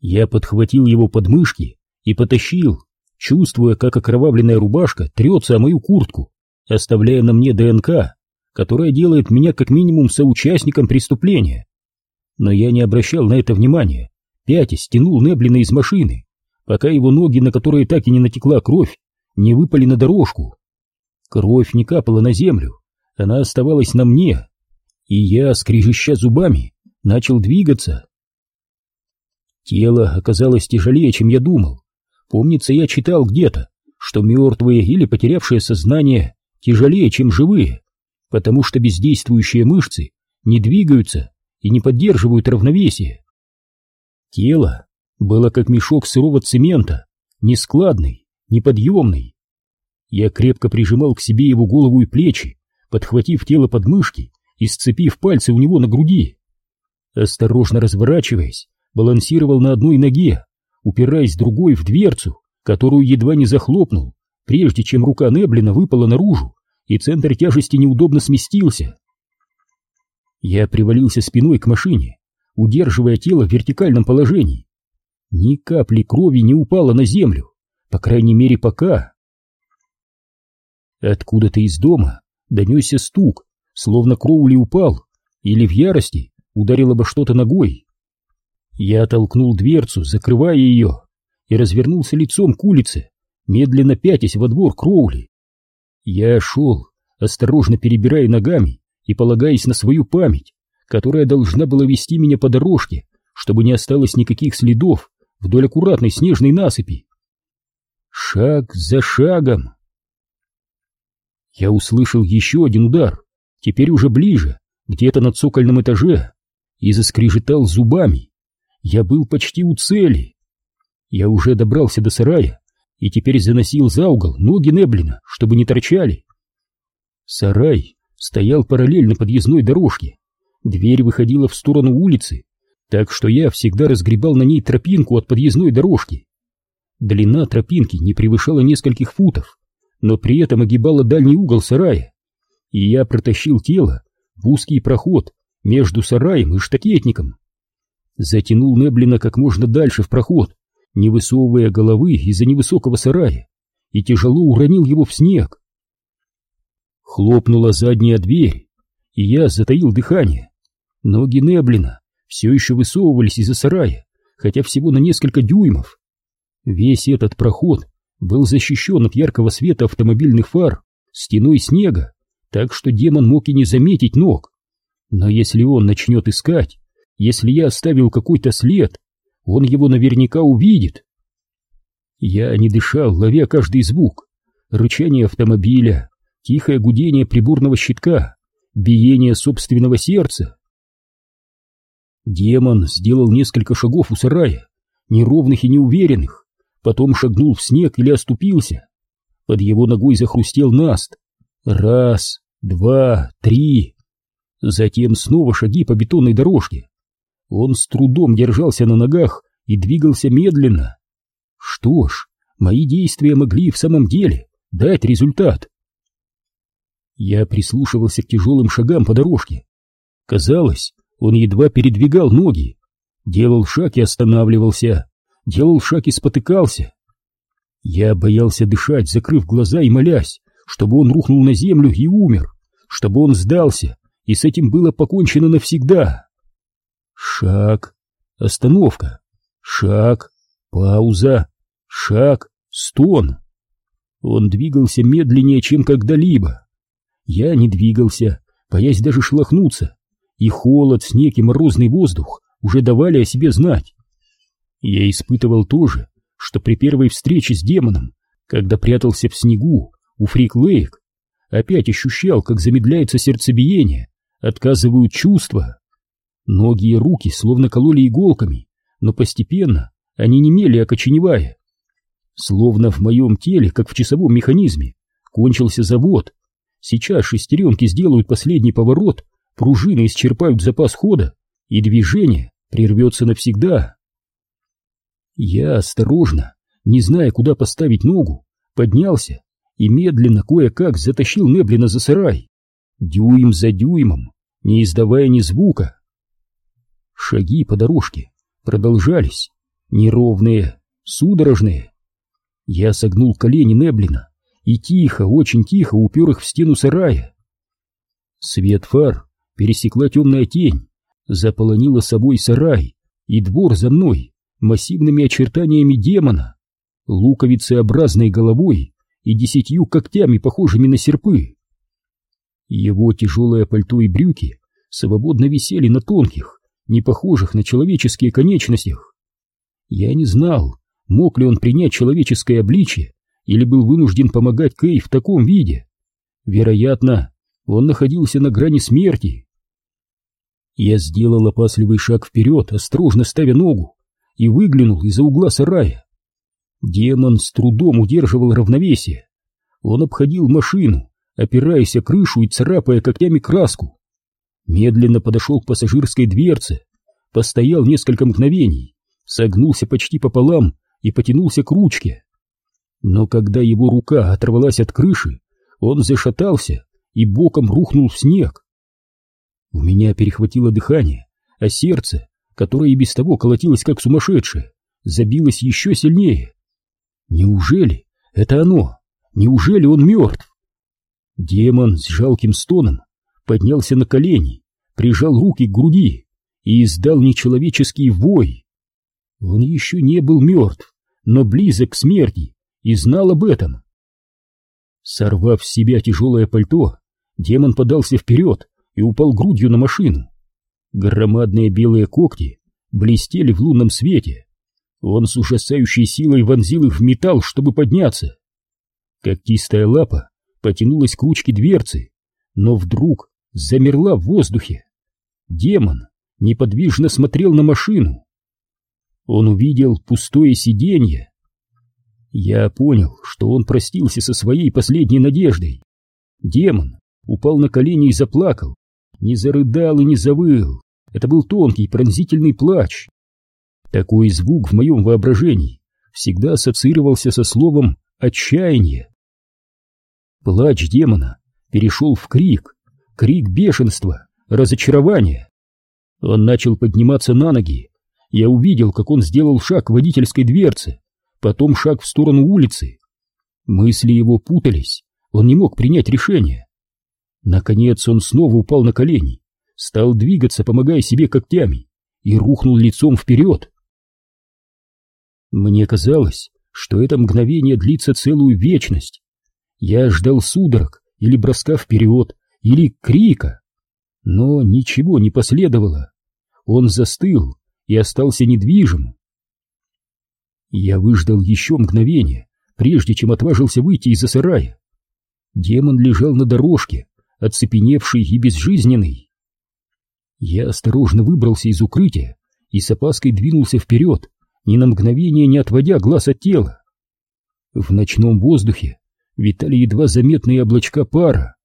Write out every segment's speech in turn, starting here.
Я подхватил его подмышки и потащил, чувствуя, как окровавленная рубашка трется о мою куртку, оставляя на мне ДНК, которая делает меня как минимум соучастником преступления. Но я не обращал на это внимания, пятясь стянул Неблина из машины, пока его ноги, на которые так и не натекла кровь, не выпали на дорожку. Кровь не капала на землю, она оставалась на мне, и я, скрежеща зубами, начал двигаться. Тело оказалось тяжелее, чем я думал. Помнится, я читал где-то, что мертвые или потерявшие сознание тяжелее, чем живые, потому что бездействующие мышцы не двигаются и не поддерживают равновесие. Тело было как мешок сырого цемента, нескладный, неподъемный. Я крепко прижимал к себе его голову и плечи, подхватив тело под мышки и сцепив пальцы у него на груди. Осторожно разворачиваясь, балансировал на одной ноге, упираясь другой в дверцу, которую едва не захлопнул, прежде чем рука Неблина выпала наружу, и центр тяжести неудобно сместился. Я привалился спиной к машине, удерживая тело в вертикальном положении. Ни капли крови не упало на землю, по крайней мере пока. Откуда-то из дома донесся стук, словно Кроули упал или в ярости ударил обо что-то ногой. Я толкнул дверцу, закрывая ее, и развернулся лицом к улице, медленно пятясь во двор Кроули. Я шел, осторожно перебирая ногами и полагаясь на свою память, которая должна была вести меня по дорожке, чтобы не осталось никаких следов вдоль аккуратной снежной насыпи. Шаг за шагом. Я услышал еще один удар, теперь уже ближе, где-то на цокольном этаже, и заскрежетал зубами. Я был почти у цели. Я уже добрался до сарая и теперь заносил за угол ноги Неблина, чтобы не торчали. Сарай стоял параллельно подъездной дорожке. Дверь выходила в сторону улицы, так что я всегда разгребал на ней тропинку от подъездной дорожки. Длина тропинки не превышала нескольких футов, но при этом огибала дальний угол сарая, и я протащил тело в узкий проход между сараем и штакетником. Затянул Неблина как можно дальше в проход, не высовывая головы из-за невысокого сарая, и тяжело уронил его в снег. Хлопнула задняя дверь, и я затаил дыхание. Ноги Неблина все еще высовывались из-за сарая, хотя всего на несколько дюймов. Весь этот проход был защищен от яркого света автомобильных фар стеной снега, так что демон мог и не заметить ног. Но если он начнет искать, если я оставил какой-то след, он его наверняка увидит. Я не дышал, ловя каждый звук. Рычание автомобиля, тихое гудение приборного щитка, биение собственного сердца. Демон сделал несколько шагов у сарая, неровных и неуверенных, потом шагнул в снег или оступился. Под его ногой захрустел наст. Раз, два, три. Затем снова шаги по бетонной дорожке. Он с трудом держался на ногах и двигался медленно. Что ж, мои действия могли в самом деле дать результат. Я прислушивался к тяжелым шагам по дорожке. Казалось, он едва передвигал ноги, делал шаг и останавливался, делал шаг и спотыкался. Я боялся дышать, закрыв глаза и молясь, чтобы он рухнул на землю и умер, чтобы он сдался, и с этим было покончено навсегда. Шаг, остановка, шаг, пауза, шаг, стон. Он двигался медленнее, чем когда-либо. Я не двигался, боясь даже шлахнуться, и холод, снег и морозный воздух уже давали о себе знать. Я испытывал то же, что при первой встрече с демоном, когда прятался в снегу у Фрик-Лейк, опять ощущал, как замедляется сердцебиение, отказывают чувства. Ноги и руки словно кололи иголками, но постепенно они немели, окоченевая. Словно в моем теле, как в часовом механизме, кончился завод. Сейчас шестеренки сделают последний поворот, пружины исчерпают запас хода, и движение прервется навсегда. Я осторожно, не зная, куда поставить ногу, поднялся и медленно кое-как затащил Неблина за сарай, дюйм за дюймом, не издавая ни звука. Шаги по дорожке продолжались, неровные, судорожные. Я согнул колени Неблина и тихо, очень тихо упер их в стену сарая. Свет фар пересекла темная тень, заполонила собой сарай и двор за мной массивными очертаниями демона, луковицеобразной головой и десятью когтями, похожими на серпы. Его тяжелое пальто и брюки свободно висели на тонких, не похожих на человеческие конечностях. Я не знал, мог ли он принять человеческое обличие или был вынужден помогать Кей в таком виде. Вероятно, он находился на грани смерти. Я сделал опасливый шаг вперед, осторожно ставя ногу, и выглянул из-за угла сарая. Демон с трудом удерживал равновесие. Он обходил машину, опираясь о крышу и царапая когтями краску. Медленно подошел к пассажирской дверце, постоял несколько мгновений, согнулся почти пополам и потянулся к ручке. Но когда его рука оторвалась от крыши, он зашатался и боком рухнул в снег. У меня перехватило дыхание, а сердце, которое и без того колотилось как сумасшедшее, забилось еще сильнее. Неужели это оно? Неужели он мертв? Демон с жалким стоном поднялся на колени, прижал руки к груди и издал нечеловеческий вой. Он еще не был мертв, но близок к смерти и знал об этом. Сорвав с себя тяжелое пальто, демон подался вперед и упал грудью на машину. Громадные белые когти блестели в лунном свете. Он с ужасающей силой вонзил их в металл, чтобы подняться. Когтистая лапа потянулась к ручке дверцы, но вдруг замерла в воздухе. Демон неподвижно смотрел на машину. Он увидел пустое сиденье. Я понял, что он простился со своей последней надеждой. Демон упал на колени и заплакал, не зарыдал и не завыл. Это был тонкий пронзительный плач. Такой звук в моем воображении всегда ассоциировался со словом «отчаяние». Плач демона перешел в крик, крик бешенства, разочарования. Он начал подниматься на ноги. Я увидел, как он сделал шаг к водительской дверце, потом шаг в сторону улицы. Мысли его путались, он не мог принять решение. Наконец он снова упал на колени, стал двигаться, помогая себе когтями, и рухнул лицом вперед. Мне казалось, что это мгновение длится целую вечность. Я ждал судорог или броска вперед, или крика. Но ничего не последовало. Он застыл и остался недвижим. Я выждал еще мгновение, прежде чем отважился выйти из-за сарая. Демон лежал на дорожке, оцепеневший и безжизненный. Я осторожно выбрался из укрытия и с опаской двинулся вперед, ни на мгновение не отводя глаз от тела. В ночном воздухе витали едва заметные облачка пара.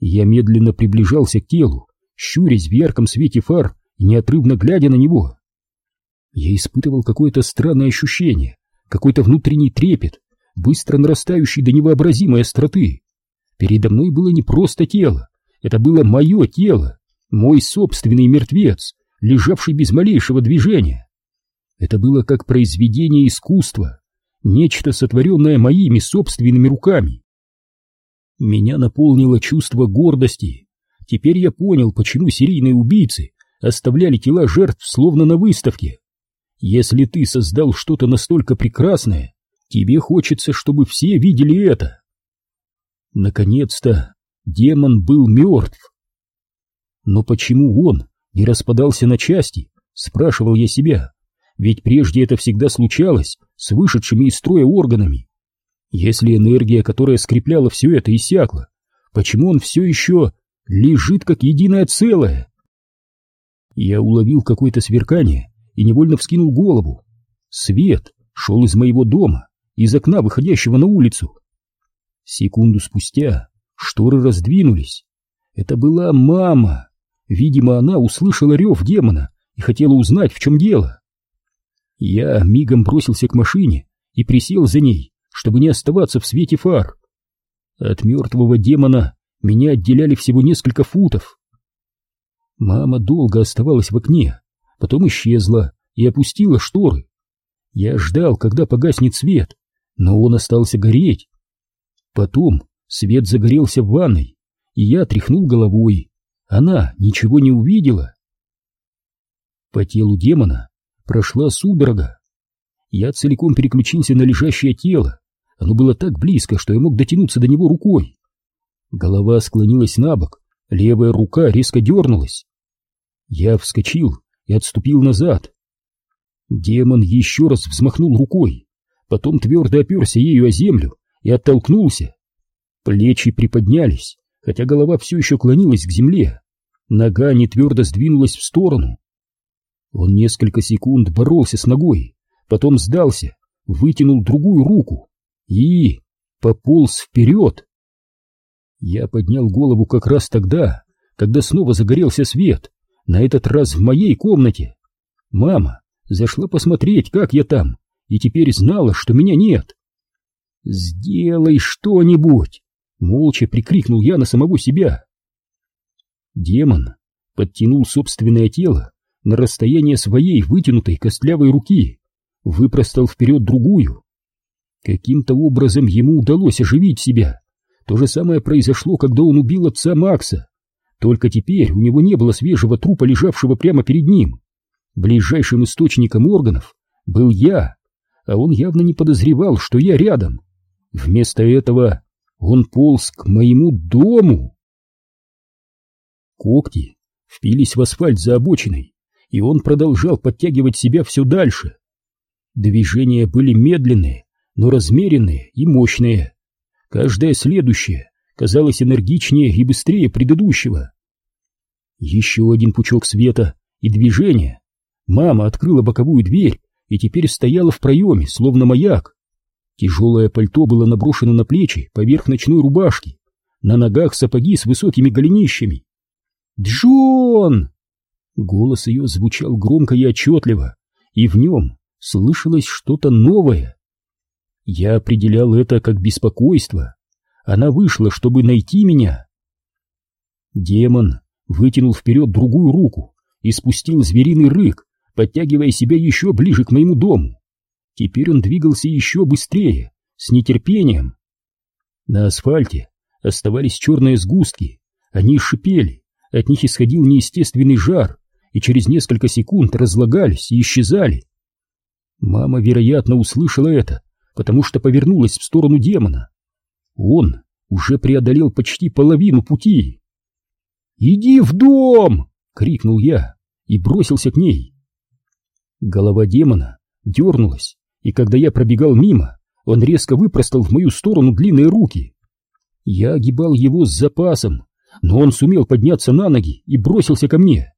Я медленно приближался к телу, щурясь в ярком свете фар неотрывно глядя на него. Я испытывал какое-то странное ощущение, какой-то внутренний трепет, быстро нарастающий до невообразимой остроты. Передо мной было не просто тело, это было мое тело, мой собственный мертвец, лежавший без малейшего движения. Это было как произведение искусства, нечто сотворенное моими собственными руками. Меня наполнило чувство гордости. Теперь я понял, почему серийные убийцы оставляли тела жертв словно на выставке. Если ты создал что-то настолько прекрасное, тебе хочется, чтобы все видели это. Наконец-то демон был мертв. Но почему он не распадался на части, спрашивал я себя, ведь прежде это всегда случалось с вышедшими из строя органами. Если энергия, которая скрепляла все это, иссякла, почему он все еще лежит как единое целое? Я уловил какое-то сверкание и невольно вскинул голову. Свет шел из моего дома, из окна, выходящего на улицу. Секунду спустя шторы раздвинулись. Это была мама. Видимо, она услышала рев демона и хотела узнать, в чем дело. Я мигом бросился к машине и присел за ней, чтобы не оставаться в свете фар. От мертвого демона меня отделяли всего несколько футов. Мама долго оставалась в окне, потом исчезла и опустила шторы. Я ждал, когда погаснет свет, но он остался гореть. Потом свет загорелся в ванной, и я тряхнул головой. Она ничего не увидела. По телу демона прошла судорога. Я целиком переключился на лежащее тело. Оно было так близко, что я мог дотянуться до него рукой. Голова склонилась на бок, левая рука резко дернулась. Я вскочил и отступил назад. Демон еще раз взмахнул рукой, потом твердо оперся ею о землю и оттолкнулся. Плечи приподнялись, хотя голова все еще клонилась к земле. Нога не твердо сдвинулась в сторону. Он несколько секунд боролся с ногой, потом сдался, вытянул другую руку и пополз вперед. Я поднял голову как раз тогда, когда снова загорелся свет, на этот раз в моей комнате. Мама зашла посмотреть, как я там, и теперь знала, что меня нет. «Сделай что-нибудь!» — молча прикрикнул я на самого себя. Демон подтянул собственное тело на расстояние своей вытянутой костлявой руки, выпростал вперед другую. Каким-то образом ему удалось оживить себя. То же самое произошло, когда он убил отца Макса. Только теперь у него не было свежего трупа, лежавшего прямо перед ним. Ближайшим источником органов был я, а он явно не подозревал, что я рядом. Вместо этого он полз к моему дому. Когти впились в асфальт за обочиной, и он продолжал подтягивать себя все дальше. Движения были медленные, но размеренные и мощные. Каждое следующее казалось энергичнее и быстрее предыдущего. Еще один пучок света и движения. Мама открыла боковую дверь и теперь стояла в проеме, словно маяк. Тяжелое пальто было наброшено на плечи поверх ночной рубашки, на ногах сапоги с высокими голенищами. «Джон!» Голос ее звучал громко и отчетливо, и в нем слышалось что-то новое. Я определял это как беспокойство. Она вышла, чтобы найти меня. Демон вытянул вперед другую руку и спустил звериный рык, подтягивая себя еще ближе к моему дому. Теперь он двигался еще быстрее, с нетерпением. На асфальте оставались черные сгустки, они шипели, от них исходил неестественный жар, и через несколько секунд разлагались и исчезали. Мама, вероятно, услышала это, потому что повернулась в сторону демона. Он уже преодолел почти половину пути. «Иди в дом!» — крикнул я и бросился к ней. Голова демона дернулась, и когда я пробегал мимо, он резко выпростал в мою сторону длинные руки. Я огибал его с запасом, но он сумел подняться на ноги и бросился ко мне.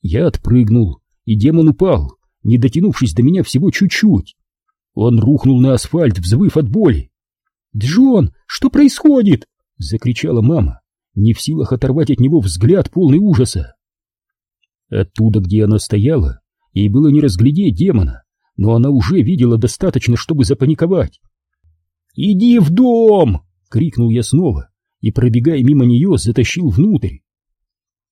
Я отпрыгнул, и демон упал, не дотянувшись до меня всего чуть-чуть. Он рухнул на асфальт, взвыв от боли. «Джон, что происходит?» — закричала мама, не в силах оторвать от него взгляд полный ужаса. Оттуда, где она стояла, ей было не разглядеть демона, но она уже видела достаточно, чтобы запаниковать. «Иди в дом!» — крикнул я снова и, пробегая мимо нее, затащил внутрь.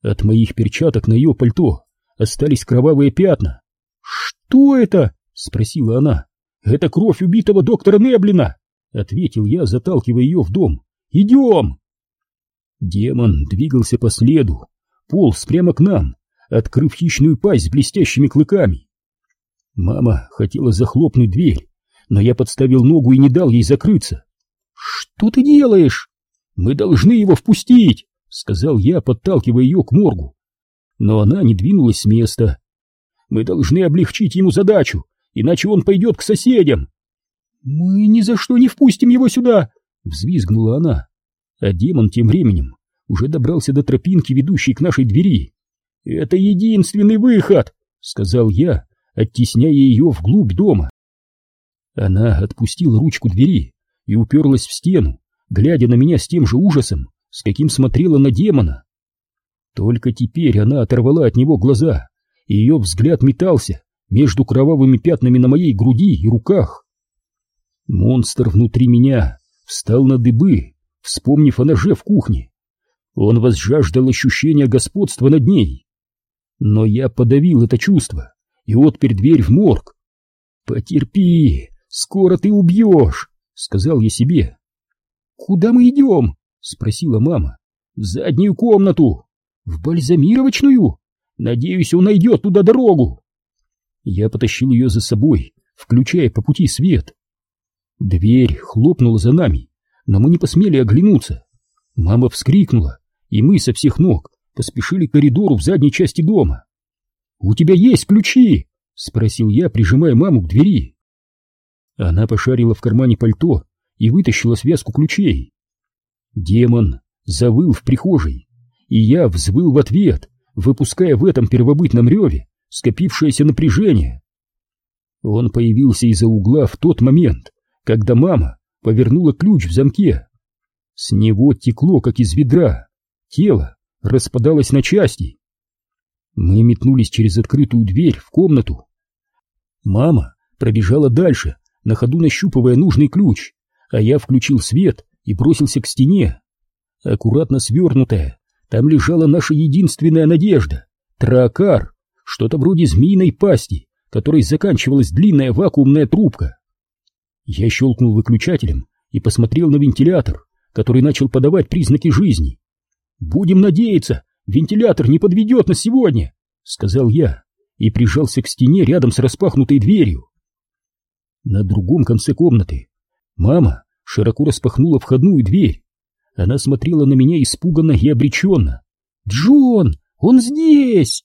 От моих перчаток на ее пальто остались кровавые пятна. «Что это?» — спросила она. «Это кровь убитого доктора Неблина!» — ответил я, заталкивая ее в дом. «Идем!» Демон двигался по следу, полз прямо к нам, открыв хищную пасть с блестящими клыками. Мама хотела захлопнуть дверь, но я подставил ногу и не дал ей закрыться. «Что ты делаешь?» «Мы должны его впустить!» — сказал я, подталкивая ее к моргу. Но она не двинулась с места. «Мы должны облегчить ему задачу, иначе он пойдет к соседям!» «Мы ни за что не впустим его сюда!» — взвизгнула она. А демон тем временем уже добрался до тропинки, ведущей к нашей двери. «Это единственный выход!» — сказал я, оттесняя ее вглубь дома. Она отпустила ручку двери и уперлась в стену, глядя на меня с тем же ужасом, с каким смотрела на демона. Только теперь она оторвала от него глаза, и ее взгляд метался между кровавыми пятнами на моей груди и руках. Монстр внутри меня встал на дыбы, вспомнив о ноже в кухне. Он возжаждал ощущения господства над ней. Но я подавил это чувство и отпер дверь в морг. «Потерпи, скоро ты убьешь», — сказал я себе. «Куда мы идем?» — спросила мама. «В заднюю комнату. В бальзамировочную? Надеюсь, он найдет туда дорогу». Я потащил ее за собой, включая по пути свет. Дверь хлопнула за нами, но мы не посмели оглянуться. Мама вскрикнула, и мы со всех ног поспешили к коридору в задней части дома. «У тебя есть ключи?» — спросил я, прижимая маму к двери. Она пошарила в кармане пальто и вытащила связку ключей. Демон завыл в прихожей, и я взвыл в ответ, выпуская в этом первобытном реве скопившееся напряжение. Он появился из-за угла в тот момент, когда мама повернула ключ в замке. С него текло, как из ведра, тело распадалось на части. Мы метнулись через открытую дверь в комнату. Мама пробежала дальше, на ходу нащупывая нужный ключ, а я включил свет и бросился к стене. Аккуратно свернутая, там лежала наша единственная надежда — тракар, что-то вроде змеиной пасти, которой заканчивалась длинная вакуумная трубка. Я щелкнул выключателем и посмотрел на вентилятор, который начал подавать признаки жизни. «Будем надеяться, вентилятор не подведет нас сегодня», — сказал я и прижался к стене рядом с распахнутой дверью. На другом конце комнаты мама широко распахнула входную дверь. Она смотрела на меня испуганно и обреченно. «Джон, он здесь!»